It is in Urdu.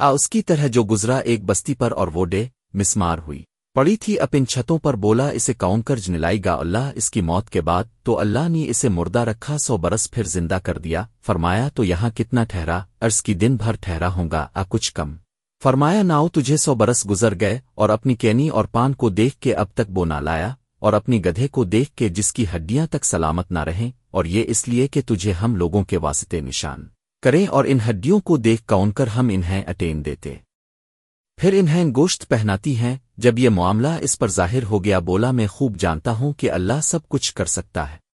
آ، اس کی طرح جو گزرا ایک بستی پر اور وہ ڈے مسمار ہوئی۔ پڑی تھی اپن چھتوں پر بولا، اسے کون کر جنلائی گا اللہ، اس کی موت کے بعد تو اللہ نے اسے مردہ رکھا، سو برس پھر زندہ کر دیا۔ فرمایا، تو یہاں کتنا ٹھہرا؟ عرض کی دن بھر ٹھہرا ہوں گا، آ، کچھ کم۔ فرمایا، ناؤ، تجھے سو برس گزر گئے اور اپنی کینی اور پان کو دیکھ کے اب تک بو نہ لایا، اور اپنی گدھے کو دیکھ کے جس کی ہڈیاں تک سلامت نہ رہیں، اور یہ اس لیے کہ تجھے ہم لوگوں کے واسطے نشان۔ کریں اور ان ہڈیوں کو دیکھ کون کر ہم انہیں اٹین دیتے۔ پھر انہیں گوشت پہناتی ہیں۔ جب یہ معاملہ اس پر ظاہر ہو گیا، بولا، میں خوب جانتا ہوں کہ اللہ سب کچھ کر سکتا ہے۔